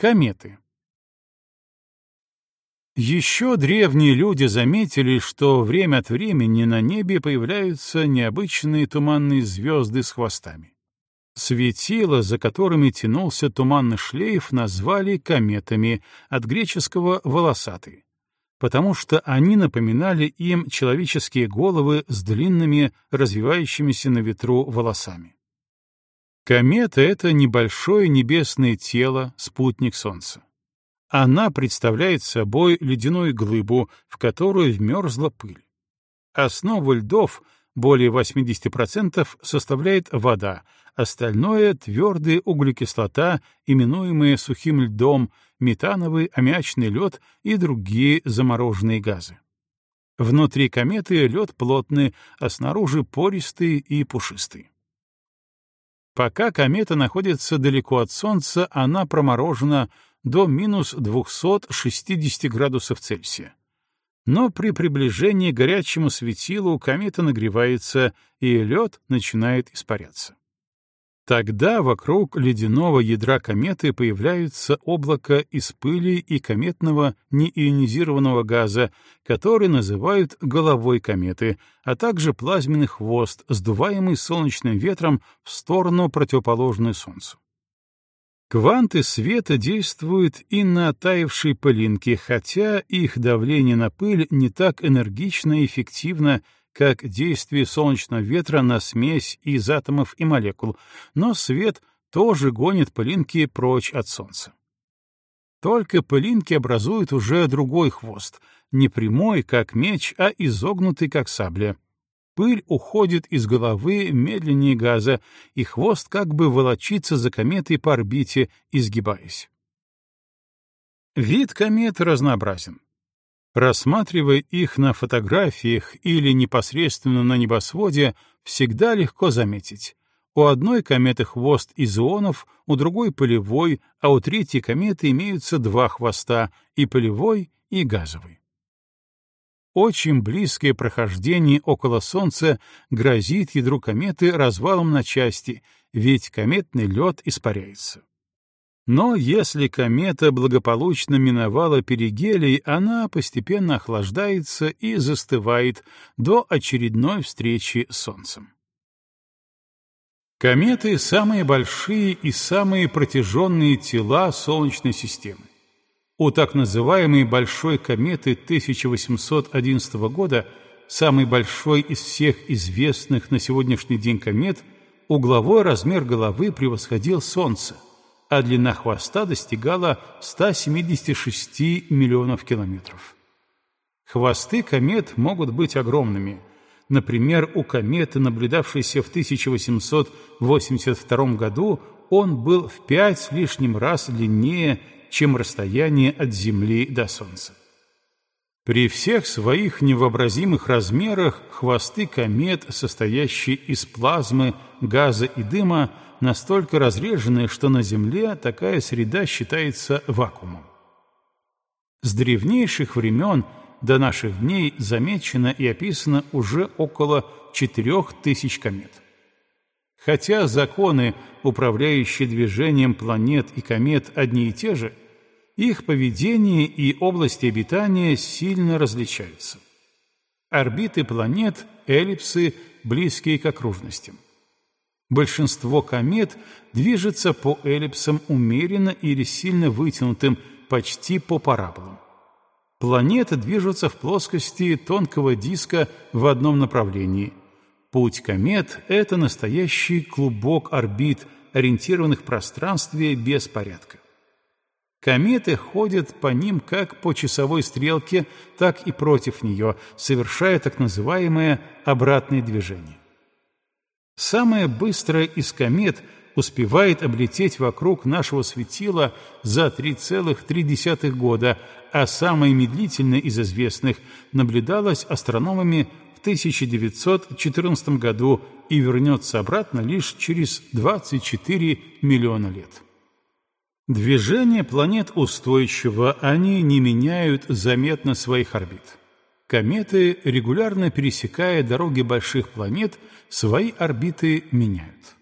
Кометы. Еще древние люди заметили, что время от времени на небе появляются необычные туманные звезды с хвостами. Светила, за которыми тянулся туманный шлейф, назвали кометами, от греческого «волосатые», потому что они напоминали им человеческие головы с длинными, развивающимися на ветру волосами. Комета — это небольшое небесное тело, спутник Солнца. Она представляет собой ледяную глыбу, в которую вмерзла пыль. Основу льдов, более 80%, составляет вода, остальное — твердая углекислота, именуемая сухим льдом, метановый, аммиачный лед и другие замороженные газы. Внутри кометы лед плотный, а снаружи пористый и пушистый. Пока комета находится далеко от Солнца, она проморожена до минус 260 градусов Цельсия. Но при приближении к горячему светилу комета нагревается, и лед начинает испаряться. Тогда вокруг ледяного ядра кометы появляются облака из пыли и кометного неионизированного газа, который называют головой кометы, а также плазменный хвост, сдуваемый солнечным ветром в сторону, противоположную Солнцу. Кванты света действуют и на оттаившие пылинки, хотя их давление на пыль не так энергично и эффективно, как действие солнечного ветра на смесь из атомов и молекул, но свет тоже гонит пылинки прочь от Солнца. Только пылинки образуют уже другой хвост, не прямой, как меч, а изогнутый, как сабля. Пыль уходит из головы медленнее газа, и хвост как бы волочится за кометой по орбите, изгибаясь. Вид комет разнообразен. Рассматривая их на фотографиях или непосредственно на небосводе, всегда легко заметить. У одной кометы хвост из ионов, у другой — полевой, а у третьей кометы имеются два хвоста — и полевой, и газовый. Очень близкое прохождение около Солнца грозит ядру кометы развалом на части, ведь кометный лед испаряется. Но если комета благополучно миновала перигелий, она постепенно охлаждается и застывает до очередной встречи с Солнцем. Кометы — самые большие и самые протяженные тела Солнечной системы. У так называемой Большой кометы 1811 года, самой большой из всех известных на сегодняшний день комет, угловой размер головы превосходил Солнце — а длина хвоста достигала 176 миллионов километров. Хвосты комет могут быть огромными. Например, у кометы, наблюдавшейся в 1882 году, он был в пять с лишним раз длиннее, чем расстояние от Земли до Солнца. При всех своих невообразимых размерах хвосты комет, состоящие из плазмы, газа и дыма, настолько разрежены, что на Земле такая среда считается вакуумом. С древнейших времен до наших дней замечено и описано уже около 4000 комет. Хотя законы, управляющие движением планет и комет, одни и те же, их поведение и области обитания сильно различаются. Орбиты планет — эллипсы, близкие к окружностям. Большинство комет движется по эллипсам умеренно или сильно вытянутым, почти по параболам. Планеты движутся в плоскости тонкого диска в одном направлении. Путь комет — это настоящий клубок орбит, ориентированных в пространстве без порядка. Кометы ходят по ним как по часовой стрелке, так и против нее, совершая так называемое обратное движение. Самая быстрая из комет успевает облететь вокруг нашего светила за 3,3 года, а самая медлительная из известных наблюдалась астрономами в 1914 году и вернется обратно лишь через 24 миллиона лет. Движение планет устойчиво, они не меняют заметно своих орбит. Кометы, регулярно пересекая дороги больших планет, свои орбиты меняют.